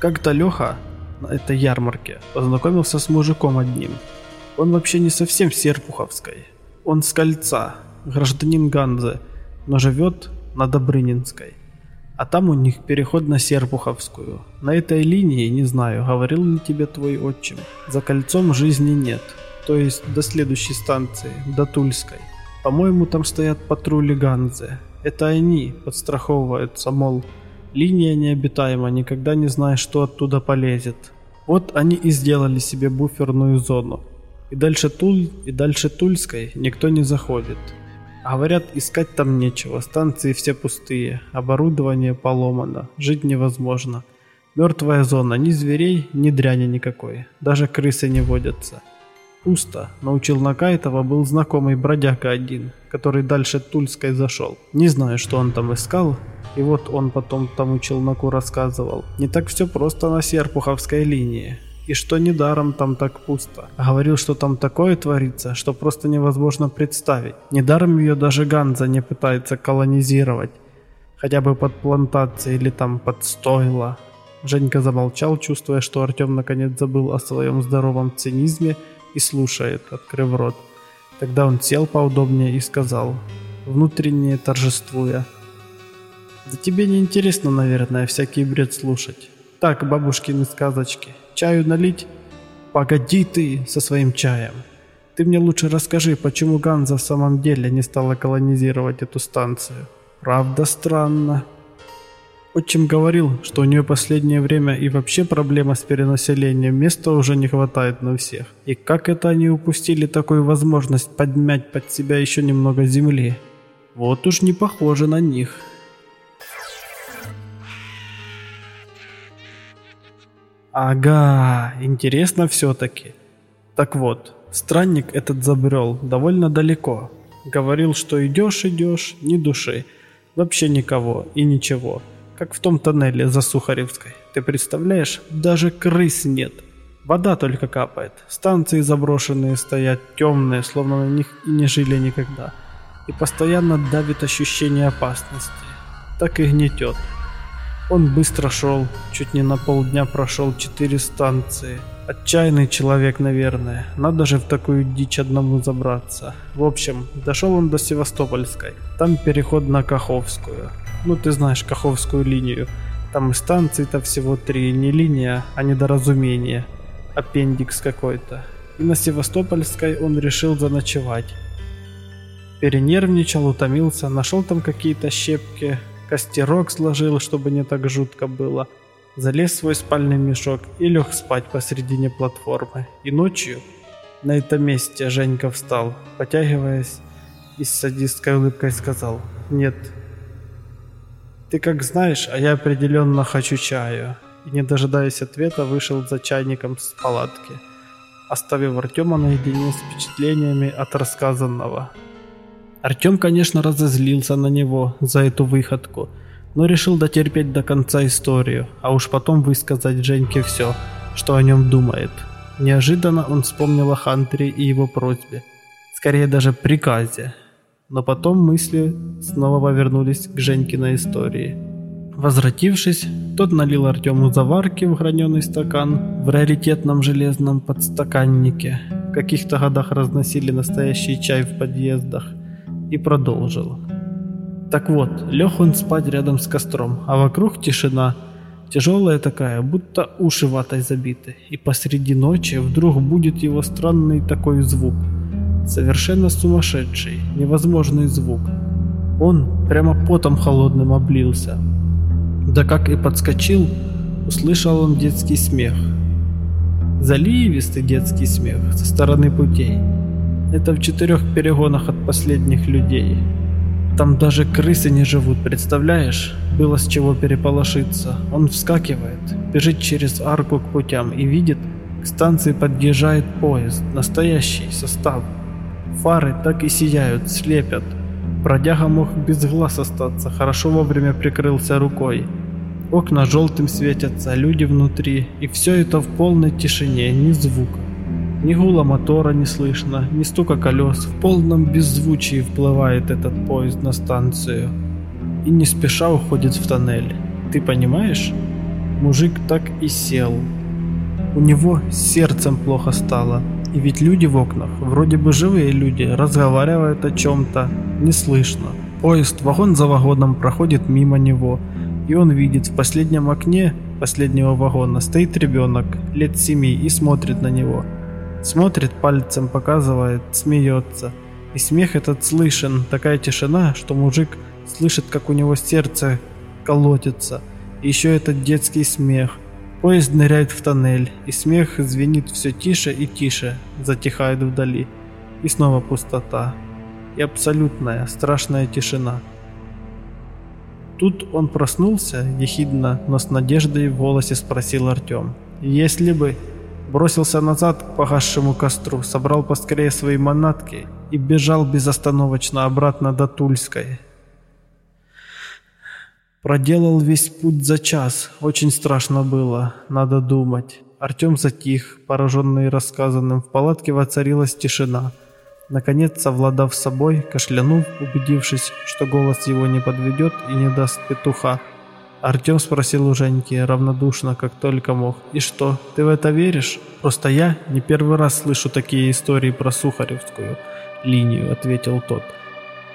как-то Леха, на этой ярмарке познакомился с мужиком одним. Он вообще не совсем Серпуховской. Он с кольца, гражданин Ганзы, но живет на Добрынинской. А там у них переход на Серпуховскую. На этой линии, не знаю, говорил ли тебе твой отчим, за кольцом жизни нет. То есть до следующей станции, до Тульской. По-моему, там стоят патрули Ганзы. Это они подстраховываются, мол, линия необитаема, никогда не знаешь, что оттуда полезет. Вот они и сделали себе буферную зону. И дальше Туль, и дальше Тульской никто не заходит. Говорят, искать там нечего, станции все пустые, оборудование поломано, жить невозможно. Мертвая зона, ни зверей, ни дряни никакой, даже крысы не водятся. Пусто, но у челнока этого был знакомый бродяга один, который дальше Тульской зашел. Не знаю, что он там искал, и вот он потом тому челноку рассказывал. Не так все просто на Серпуховской линии и что недаром там так пусто. Говорил, что там такое творится, что просто невозможно представить. Недаром ее даже Ганза не пытается колонизировать. Хотя бы под плантацией или там под стойло. Женька замолчал, чувствуя, что Артем наконец забыл о своем здоровом цинизме и слушает, открыв рот. Тогда он сел поудобнее и сказал, внутренне торжествуя. «Да тебе не интересно, наверное, всякий бред слушать. Так, бабушкины сказочки. Чаю налить? Погоди ты со своим чаем. Ты мне лучше расскажи, почему Ганза в самом деле не стала колонизировать эту станцию. Правда странно. Отчим говорил, что у нее последнее время и вообще проблема с перенаселением, места уже не хватает на всех. И как это они упустили такую возможность подмять под себя еще немного земли? Вот уж не похоже на них. Ага, интересно все-таки. Так вот, странник этот забрел довольно далеко. Говорил, что идешь, идешь, ни души. Вообще никого и ничего. Как в том тоннеле за Сухаревской. Ты представляешь, даже крыс нет. Вода только капает. Станции заброшенные стоят, темные, словно на них и не жили никогда. И постоянно давит ощущение опасности. Так и гнетет. Он быстро шел, чуть не на полдня прошел четыре станции. Отчаянный человек, наверное. Надо же в такую дичь одному забраться. В общем, дошел он до Севастопольской. Там переход на Каховскую. Ну, ты знаешь Каховскую линию. Там и станций-то всего три. Не линия, а недоразумение. Аппендикс какой-то. И на Севастопольской он решил заночевать. Перенервничал, утомился, нашел там какие-то щепки, костерок сложил, чтобы не так жутко было, залез в свой спальный мешок и лег спать посредине платформы. И ночью на этом месте Женька встал, потягиваясь и с садистской улыбкой сказал «Нет, ты как знаешь, а я определенно хочу чаю». И не дожидаясь ответа, вышел за чайником с палатки, оставив Артема наедине с впечатлениями от рассказанного. Артем, конечно, разозлился на него за эту выходку, но решил дотерпеть до конца историю, а уж потом высказать Женьке все, что о нем думает. Неожиданно он вспомнил о Хантере и его просьбе, скорее даже приказе. Но потом мысли снова повернулись к Женькиной истории. Возвратившись, тот налил Артему заварки в граненый стакан в раритетном железном подстаканнике. В каких-то годах разносили настоящий чай в подъездах и продолжил. Так вот, лег он спать рядом с костром, а вокруг тишина, тяжелая такая, будто уши ватой забиты, и посреди ночи вдруг будет его странный такой звук. Совершенно сумасшедший, невозможный звук. Он прямо потом холодным облился. Да как и подскочил, услышал он детский смех. Заливистый детский смех со стороны путей. Это в четырех перегонах от последних людей. Там даже крысы не живут, представляешь? Было с чего переполошиться. Он вскакивает, бежит через арку к путям и видит, к станции подъезжает поезд, настоящий состав. Фары так и сияют, слепят. Бродяга мог без глаз остаться, хорошо вовремя прикрылся рукой. Окна желтым светятся, люди внутри, и все это в полной тишине, ни звука. Ни гула мотора не слышно, ни стука колес. В полном беззвучии вплывает этот поезд на станцию. И не спеша уходит в тоннель. Ты понимаешь? Мужик так и сел. У него сердцем плохо стало. И ведь люди в окнах, вроде бы живые люди, разговаривают о чем-то, не слышно. Поезд вагон за вагоном проходит мимо него, и он видит в последнем окне последнего вагона стоит ребенок лет семи и смотрит на него. Смотрит, пальцем показывает, смеется. И смех этот слышен, такая тишина, что мужик слышит, как у него сердце колотится. И еще этот детский смех – Поезд ныряет в тоннель, и смех звенит все тише и тише, затихает вдали. И снова пустота. И абсолютная, страшная тишина. Тут он проснулся, ехидно, но с надеждой в голосе спросил Артем. «Если бы...» Бросился назад к погасшему костру, собрал поскорее свои манатки и бежал безостановочно обратно до Тульской. Проделал весь путь за час. Очень страшно было, надо думать. Артем затих, пораженный рассказанным. В палатке воцарилась тишина. Наконец, совладав собой, кашлянув, убедившись, что голос его не подведет и не даст петуха, Артем спросил у Женьки равнодушно, как только мог. «И что, ты в это веришь? Просто я не первый раз слышу такие истории про Сухаревскую линию», — ответил тот.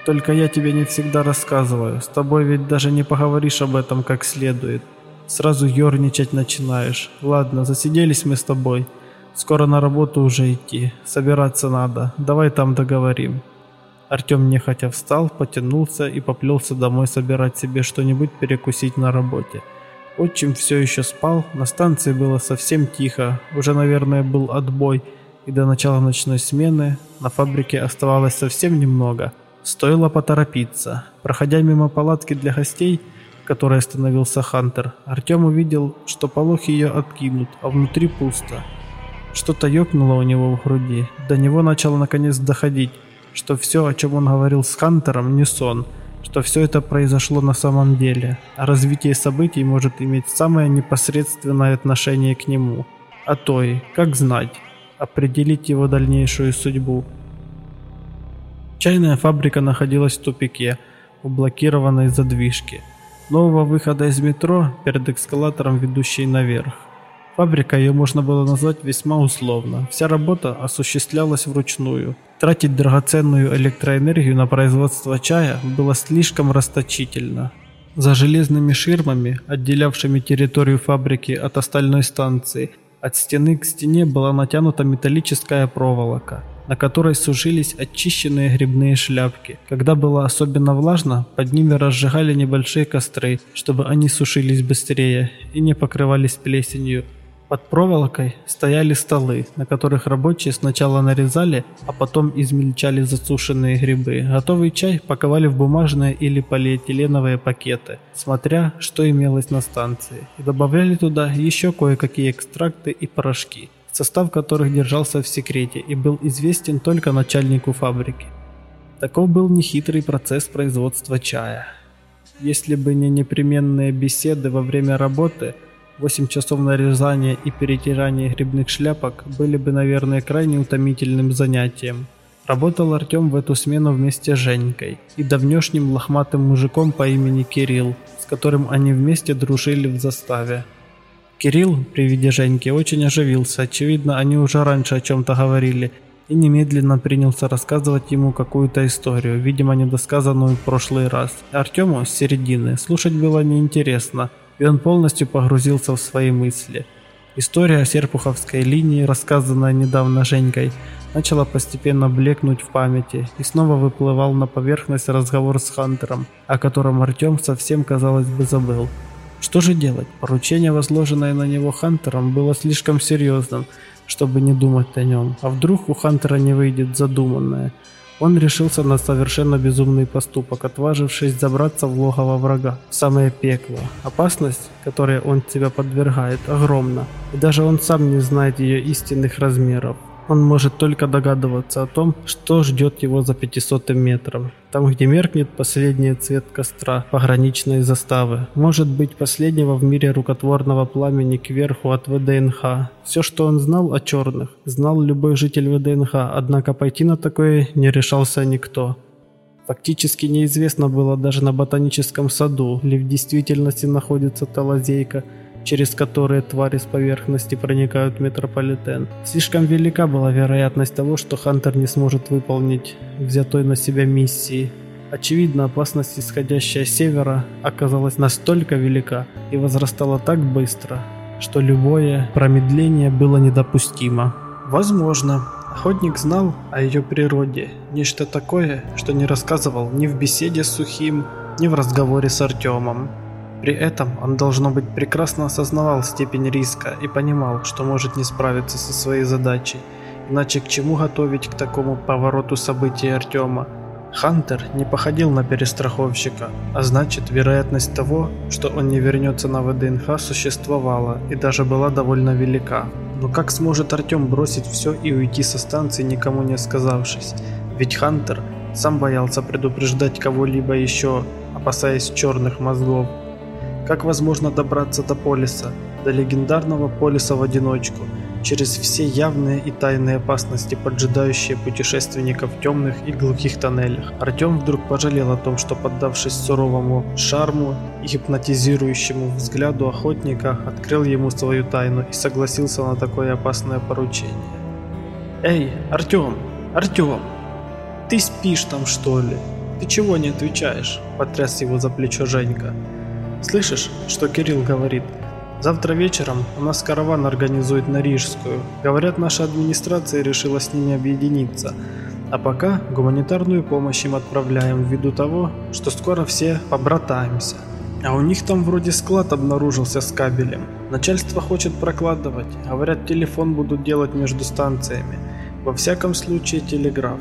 Только я тебе не всегда рассказываю. С тобой ведь даже не поговоришь об этом как следует. Сразу ерничать начинаешь. Ладно, засиделись мы с тобой. Скоро на работу уже идти. Собираться надо. Давай там договорим. Артем нехотя встал, потянулся и поплелся домой собирать себе что-нибудь перекусить на работе. Отчим все еще спал, на станции было совсем тихо, уже, наверное, был отбой, и до начала ночной смены на фабрике оставалось совсем немного – Стоило поторопиться. Проходя мимо палатки для гостей, в которой остановился Хантер, Артем увидел, что полог ее откинут, а внутри пусто. Что-то ёкнуло у него в груди. До него начало наконец доходить, что все, о чем он говорил с Хантером, не сон, что все это произошло на самом деле, а развитие событий может иметь самое непосредственное отношение к нему. А то и, как знать, определить его дальнейшую судьбу. Чайная фабрика находилась в тупике, у блокированной задвижки. Нового выхода из метро перед эскалатором, ведущей наверх. Фабрика ее можно было назвать весьма условно. Вся работа осуществлялась вручную. Тратить драгоценную электроэнергию на производство чая было слишком расточительно. За железными ширмами, отделявшими территорию фабрики от остальной станции, от стены к стене была натянута металлическая проволока – на которой сушились очищенные грибные шляпки. Когда было особенно влажно, под ними разжигали небольшие костры, чтобы они сушились быстрее и не покрывались плесенью. Под проволокой стояли столы, на которых рабочие сначала нарезали, а потом измельчали засушенные грибы. Готовый чай паковали в бумажные или полиэтиленовые пакеты, смотря что имелось на станции, и добавляли туда еще кое-какие экстракты и порошки состав которых держался в секрете и был известен только начальнику фабрики. Таков был нехитрый процесс производства чая. Если бы не непременные беседы во время работы, 8 часов нарезания и перетирания грибных шляпок были бы, наверное, крайне утомительным занятием. Работал Артем в эту смену вместе с Женькой и давнешним лохматым мужиком по имени Кирилл, с которым они вместе дружили в заставе. Кирилл при виде Женьки очень оживился, очевидно, они уже раньше о чем-то говорили, и немедленно принялся рассказывать ему какую-то историю, видимо, недосказанную в прошлый раз. Артему с середины слушать было неинтересно, и он полностью погрузился в свои мысли. История о Серпуховской линии, рассказанная недавно Женькой, начала постепенно блекнуть в памяти, и снова выплывал на поверхность разговор с Хантером, о котором Артем совсем, казалось бы, забыл. Что же делать? Поручение, возложенное на него Хантером, было слишком серьезным, чтобы не думать о нем. А вдруг у Хантера не выйдет задуманное? Он решился на совершенно безумный поступок, отважившись забраться в логово врага, в самое пекло. Опасность, которой он себя подвергает, огромна, и даже он сам не знает ее истинных размеров. Он может только догадываться о том, что ждет его за 500 метром. Там, где меркнет последний цвет костра пограничной заставы. Может быть, последнего в мире рукотворного пламени кверху от ВДНХ. Все, что он знал о черных, знал любой житель ВДНХ, однако пойти на такое не решался никто. Фактически неизвестно было даже на ботаническом саду, ли в действительности находится та лазейка, через которые твари с поверхности проникают в метрополитен. Слишком велика была вероятность того, что Хантер не сможет выполнить взятой на себя миссии. Очевидно, опасность, исходящая с севера, оказалась настолько велика и возрастала так быстро, что любое промедление было недопустимо. Возможно, охотник знал о ее природе, нечто такое, что не рассказывал ни в беседе с Сухим, ни в разговоре с Артемом. При этом он, должно быть, прекрасно осознавал степень риска и понимал, что может не справиться со своей задачей, иначе к чему готовить к такому повороту событий Артема. Хантер не походил на перестраховщика, а значит, вероятность того, что он не вернется на ВДНХ, существовала и даже была довольно велика. Но как сможет Артем бросить все и уйти со станции, никому не сказавшись? Ведь Хантер сам боялся предупреждать кого-либо еще, опасаясь черных мозгов. Как возможно добраться до полиса, до легендарного полиса в одиночку, через все явные и тайные опасности, поджидающие путешественников в темных и глухих тоннелях. Артем вдруг пожалел о том, что поддавшись суровому шарму и гипнотизирующему взгляду охотника, открыл ему свою тайну и согласился на такое опасное поручение. «Эй, Артем! Артем! Ты спишь там что ли? Ты чего не отвечаешь?» – потряс его за плечо Женька. «Слышишь, что Кирилл говорит?» Завтра вечером у нас караван организует на Рижскую. Говорят, наша администрация решила с ними объединиться. А пока гуманитарную помощь им отправляем ввиду того, что скоро все побратаемся. А у них там вроде склад обнаружился с кабелем. Начальство хочет прокладывать. Говорят, телефон будут делать между станциями. Во всяком случае, телеграф.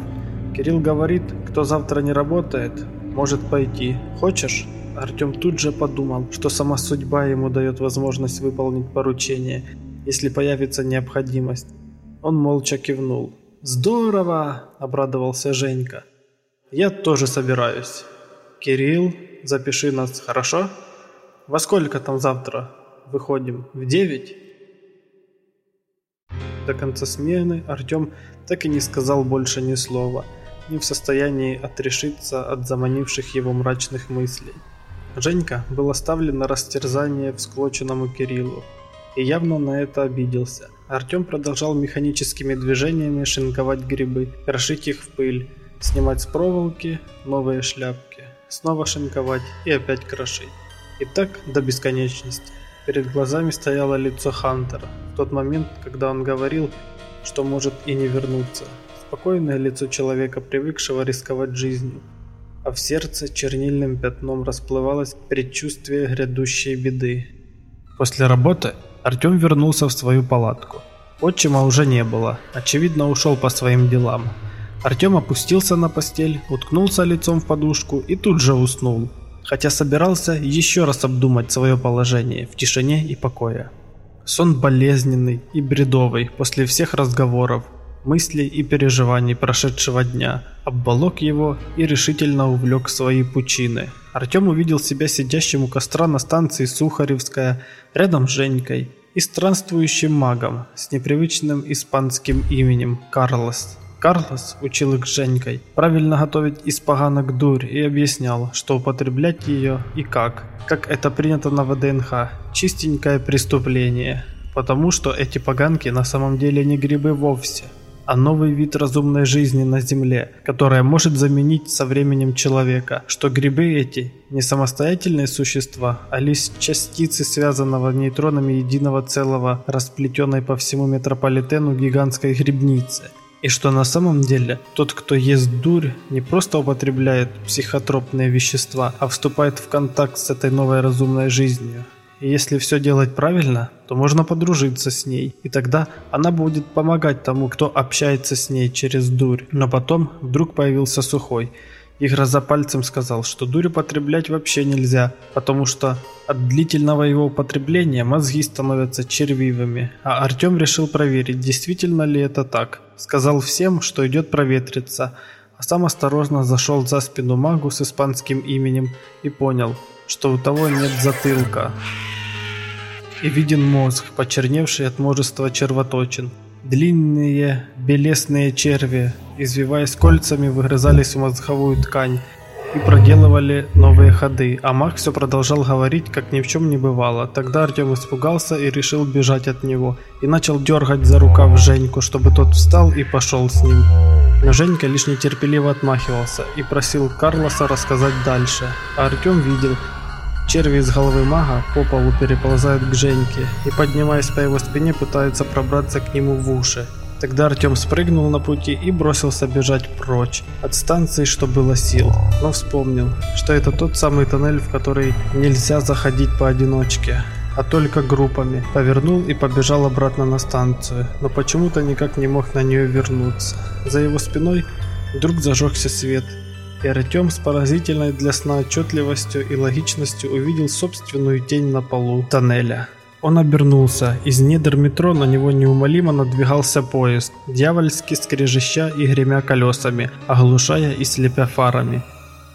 Кирилл говорит, кто завтра не работает, может пойти. Хочешь? Артем тут же подумал, что сама судьба ему дает возможность выполнить поручение, если появится необходимость. Он молча кивнул. «Здорово!» – обрадовался Женька. «Я тоже собираюсь. Кирилл, запиши нас, хорошо? Во сколько там завтра выходим? В девять?» До конца смены Артем так и не сказал больше ни слова, не в состоянии отрешиться от заманивших его мрачных мыслей. Женька был оставлен на растерзание всклоченному Кириллу и явно на это обиделся. Артем продолжал механическими движениями шинковать грибы, крошить их в пыль, снимать с проволоки новые шляпки, снова шинковать и опять крошить. И так до бесконечности. Перед глазами стояло лицо Хантера, в тот момент, когда он говорил, что может и не вернуться. Спокойное лицо человека, привыкшего рисковать жизнью а в сердце чернильным пятном расплывалось предчувствие грядущей беды. После работы Артем вернулся в свою палатку. Отчима уже не было, очевидно ушел по своим делам. Артем опустился на постель, уткнулся лицом в подушку и тут же уснул, хотя собирался еще раз обдумать свое положение в тишине и покое. Сон болезненный и бредовый после всех разговоров, мыслей и переживаний прошедшего дня, обволок его и решительно увлек свои пучины. Артем увидел себя сидящим у костра на станции Сухаревская, рядом с Женькой, и странствующим магом с непривычным испанским именем Карлос. Карлос учил их с Женькой правильно готовить из поганок дурь и объяснял, что употреблять ее и как. Как это принято на ВДНХ. Чистенькое преступление. Потому что эти поганки на самом деле не грибы вовсе а новый вид разумной жизни на Земле, которая может заменить со временем человека, что грибы эти не самостоятельные существа, а лишь частицы связанного нейтронами единого целого, расплетенной по всему метрополитену гигантской грибницы. И что на самом деле тот, кто ест дурь, не просто употребляет психотропные вещества, а вступает в контакт с этой новой разумной жизнью, и если все делать правильно, то можно подружиться с ней, и тогда она будет помогать тому, кто общается с ней через дурь. Но потом вдруг появился Сухой, и гроза пальцем сказал, что дурь употреблять вообще нельзя, потому что от длительного его употребления мозги становятся червивыми. А Артем решил проверить, действительно ли это так. Сказал всем, что идет проветриться, а сам осторожно зашел за спину магу с испанским именем и понял – что у того нет затылка. И виден мозг, почерневший от множества червоточин. Длинные белесные черви, извиваясь кольцами, выгрызались в мозговую ткань. и проделывали новые ходы, а Мах все продолжал говорить, как ни в чем не бывало. Тогда Артем испугался и решил бежать от него, и начал дергать за рукав Женьку, чтобы тот встал и пошел с ним. Но Женька лишь нетерпеливо отмахивался и просил Карлоса рассказать дальше, а Артем видел, Черви из головы мага по полу переползают к Женьке и, поднимаясь по его спине, пытаются пробраться к нему в уши. Тогда Артем спрыгнул на пути и бросился бежать прочь от станции, что было сил, но вспомнил, что это тот самый тоннель, в который нельзя заходить поодиночке, а только группами. Повернул и побежал обратно на станцию, но почему-то никак не мог на нее вернуться. За его спиной вдруг зажегся свет, и Артем с поразительной для сна отчетливостью и логичностью увидел собственную тень на полу тоннеля. Он обернулся. Из недр метро на него неумолимо надвигался поезд, дьявольски скрежеща и гремя колесами, оглушая и слепя фарами.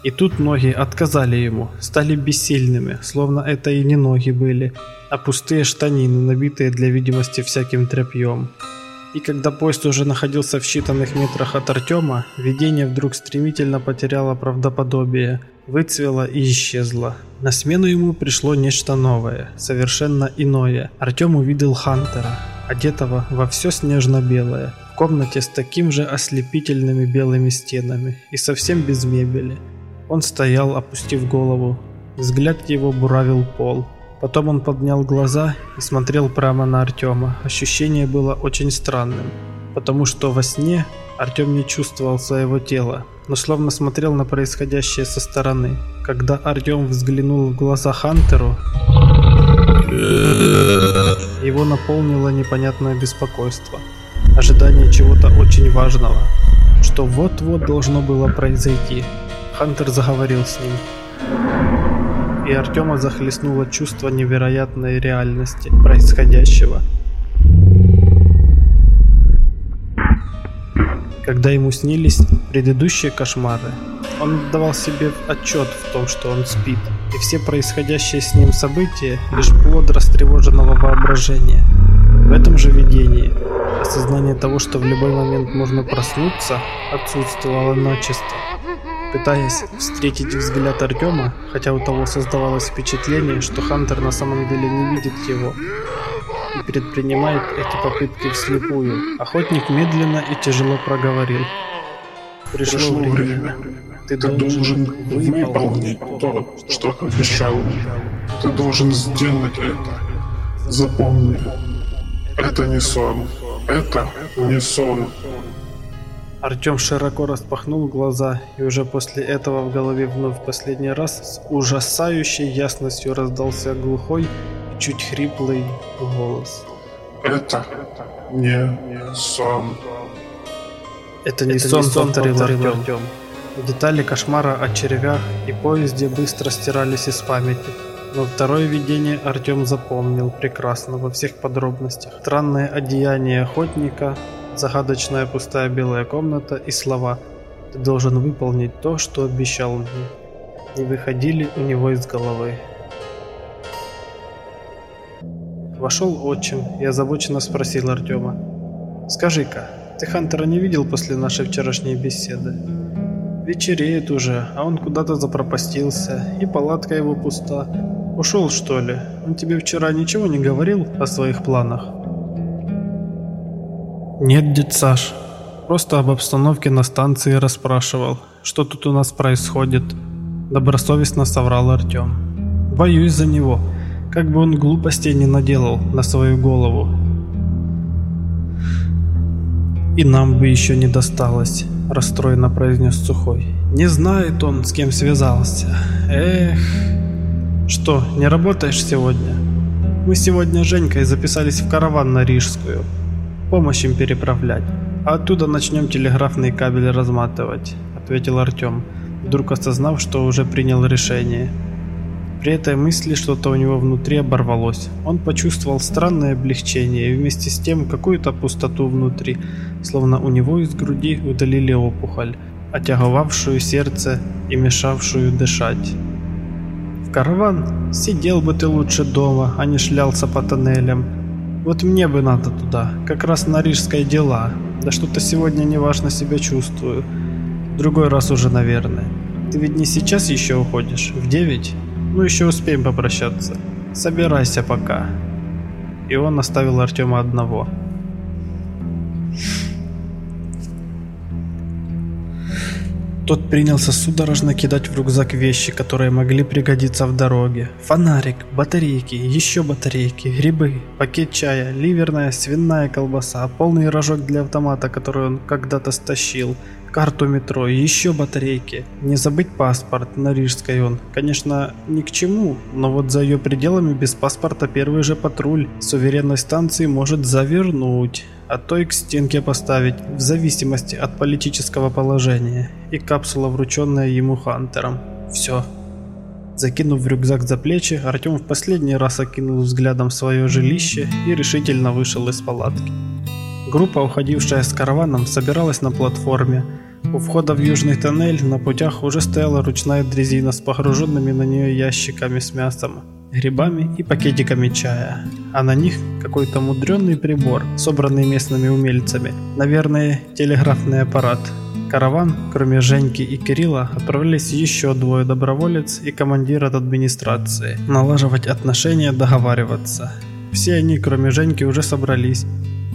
И тут ноги отказали ему, стали бессильными, словно это и не ноги были, а пустые штанины, набитые для видимости всяким тряпьем. И когда поезд уже находился в считанных метрах от Артема, видение вдруг стремительно потеряло правдоподобие, выцвело и исчезло. На смену ему пришло нечто новое, совершенно иное. Артем увидел Хантера, одетого во все снежно-белое, в комнате с таким же ослепительными белыми стенами и совсем без мебели. Он стоял, опустив голову. Взгляд его буравил пол. Потом он поднял глаза и смотрел прямо на Артема. Ощущение было очень странным, потому что во сне Артем не чувствовал своего тела, но словно смотрел на происходящее со стороны. Когда Артем взглянул в глаза Хантеру, его наполнило непонятное беспокойство, ожидание чего-то очень важного, что вот-вот должно было произойти. Хантер заговорил с ним и Артема захлестнуло чувство невероятной реальности происходящего. Когда ему снились предыдущие кошмары, он давал себе отчет в том, что он спит, и все происходящие с ним события лишь плод растревоженного воображения. В этом же видении осознание того, что в любой момент можно проснуться, отсутствовало начисто. Пытаясь встретить взгляд Артема, хотя у того создавалось впечатление, что Хантер на самом деле не видит его и предпринимает эти попытки вслепую, охотник медленно и тяжело проговорил. Пришло, Пришло время. время. Ты, Ты должен выполнить то, что обещал. Ты должен сделать это. Запомни, это не сон. Это не сон. Артем широко распахнул глаза, и уже после этого в голове вновь последний раз с ужасающей ясностью раздался глухой и чуть хриплый голос. «Это не сон». «Это не Это сон», не сон повторил Артем. Артем. Детали кошмара о червях и поезде быстро стирались из памяти. Но второе видение Артем запомнил прекрасно во всех подробностях. Странное одеяние охотника, загадочная пустая белая комната и слова «Ты должен выполнить то, что обещал мне» не выходили у него из головы. Вошел отчим и озабоченно спросил Артема. «Скажи-ка, ты Хантера не видел после нашей вчерашней беседы? Вечереет уже, а он куда-то запропастился, и палатка его пуста. Ушел, что ли? Он тебе вчера ничего не говорил о своих планах?» «Нет, дед Саш. Просто об обстановке на станции расспрашивал. Что тут у нас происходит?» Добросовестно соврал Артем. «Боюсь за него. Как бы он глупостей не наделал на свою голову. «И нам бы еще не досталось», – расстроенно произнес Сухой. «Не знает он, с кем связался. Эх...» «Что, не работаешь сегодня?» «Мы сегодня с Женькой записались в караван на Рижскую помощь им переправлять. А оттуда начнем телеграфный кабель разматывать», — ответил Артем, вдруг осознав, что уже принял решение. При этой мысли что-то у него внутри оборвалось. Он почувствовал странное облегчение и вместе с тем какую-то пустоту внутри, словно у него из груди удалили опухоль, отяговавшую сердце и мешавшую дышать. В караван сидел бы ты лучше дома, а не шлялся по тоннелям, вот мне бы надо туда, как раз на рижское дела. Да что-то сегодня неважно себя чувствую. Другой раз уже, наверное. Ты ведь не сейчас еще уходишь? В девять? Ну еще успеем попрощаться. Собирайся пока. И он оставил Артема одного. Тот принялся судорожно кидать в рюкзак вещи, которые могли пригодиться в дороге. Фонарик, батарейки, еще батарейки, грибы, пакет чая, ливерная свиная колбаса, полный рожок для автомата, который он когда-то стащил, карту метро, еще батарейки. Не забыть паспорт, на Рижской он. Конечно, ни к чему, но вот за ее пределами без паспорта первый же патруль с уверенной станции может завернуть а то и к стенке поставить, в зависимости от политического положения, и капсула, врученная ему Хантером. Все. Закинув рюкзак за плечи, Артем в последний раз окинул взглядом свое жилище и решительно вышел из палатки. Группа, уходившая с караваном, собиралась на платформе. У входа в южный тоннель на путях уже стояла ручная дрезина с погруженными на нее ящиками с мясом грибами и пакетиками чая, а на них какой-то мудренный прибор, собранный местными умельцами, наверное, телеграфный аппарат. Караван, кроме Женьки и Кирилла, отправились еще двое доброволец и командир от администрации. Налаживать отношения, договариваться. Все они, кроме Женьки, уже собрались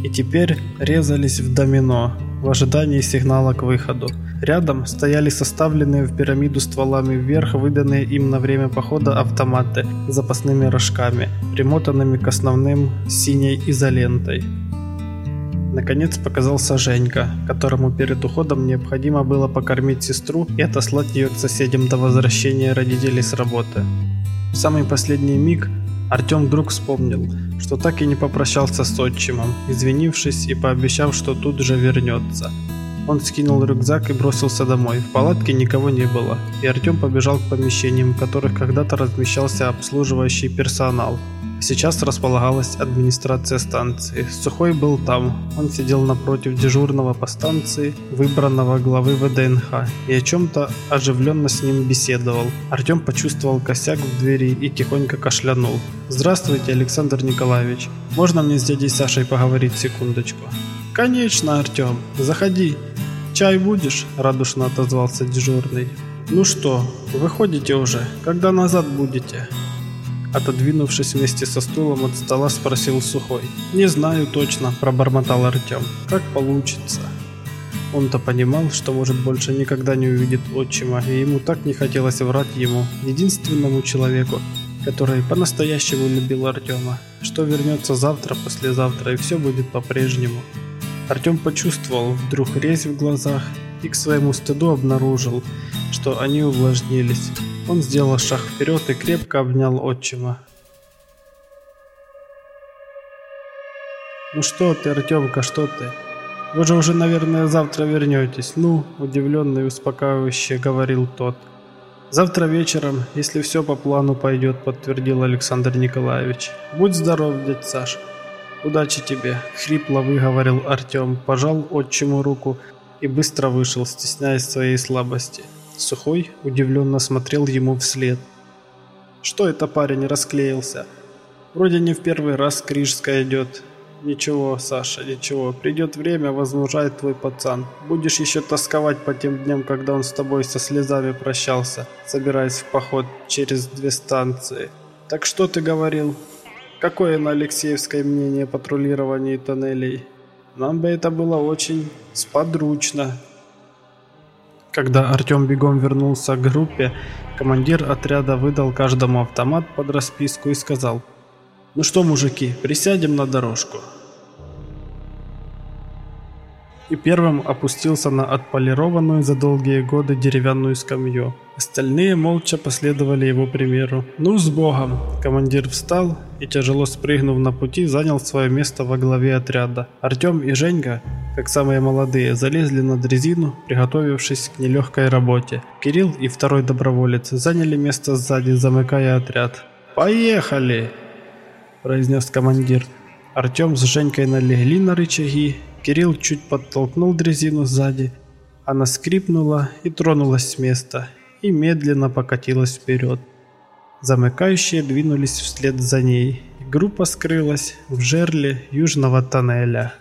и теперь резались в домино в ожидании сигнала к выходу. Рядом стояли составленные в пирамиду стволами вверх выданные им на время похода автоматы с запасными рожками, примотанными к основным синей изолентой. Наконец показался Женька, которому перед уходом необходимо было покормить сестру и отослать ее к соседям до возвращения родителей с работы. В самый последний миг Артем вдруг вспомнил, что так и не попрощался с отчимом, извинившись и пообещав, что тут же вернется – он скинул рюкзак и бросился домой. В палатке никого не было, и Артем побежал к помещениям, в которых когда-то размещался обслуживающий персонал. Сейчас располагалась администрация станции. Сухой был там. Он сидел напротив дежурного по станции, выбранного главы ВДНХ, и о чем-то оживленно с ним беседовал. Артем почувствовал косяк в двери и тихонько кашлянул. «Здравствуйте, Александр Николаевич. Можно мне с дядей Сашей поговорить секундочку?» «Конечно, Артем. Заходи. Чай будешь?» – радушно отозвался дежурный. «Ну что, выходите уже? Когда назад будете?» Отодвинувшись вместе со стулом от стола, спросил Сухой. «Не знаю точно», – пробормотал Артем. «Как получится». Он-то понимал, что может больше никогда не увидит отчима, и ему так не хотелось врать ему, единственному человеку, который по-настоящему любил Артема, что вернется завтра, послезавтра, и все будет по-прежнему. Артем почувствовал вдруг резь в глазах и к своему стыду обнаружил, что они увлажнились. Он сделал шаг вперед и крепко обнял отчима. «Ну что ты, Артемка, что ты? Вы же уже, наверное, завтра вернетесь. Ну, удивленно и успокаивающе говорил тот. Завтра вечером, если все по плану пойдет, подтвердил Александр Николаевич. Будь здоров, дядь Саша. «Удачи тебе!» — хрипло выговорил Артем, пожал отчиму руку и быстро вышел, стесняясь своей слабости. Сухой удивленно смотрел ему вслед. «Что это парень расклеился? Вроде не в первый раз Крижская идет. Ничего, Саша, ничего. Придет время, возмужает твой пацан. Будешь еще тосковать по тем дням, когда он с тобой со слезами прощался, собираясь в поход через две станции. Так что ты говорил?» Какое на Алексеевское мнение о патрулировании тоннелей? Нам бы это было очень сподручно. Когда Артем бегом вернулся к группе, командир отряда выдал каждому автомат под расписку и сказал «Ну что, мужики, присядем на дорожку» и первым опустился на отполированную за долгие годы деревянную скамью. Остальные молча последовали его примеру. «Ну, с Богом!» Командир встал и, тяжело спрыгнув на пути, занял свое место во главе отряда. Артем и Женька, как самые молодые, залезли на дрезину, приготовившись к нелегкой работе. Кирилл и второй доброволец заняли место сзади, замыкая отряд. «Поехали!» – произнес командир. Артем с Женькой налегли на рычаги Кирилл чуть подтолкнул дрезину сзади. Она скрипнула и тронулась с места, и медленно покатилась вперед. Замыкающие двинулись вслед за ней, и группа скрылась в жерле южного тоннеля.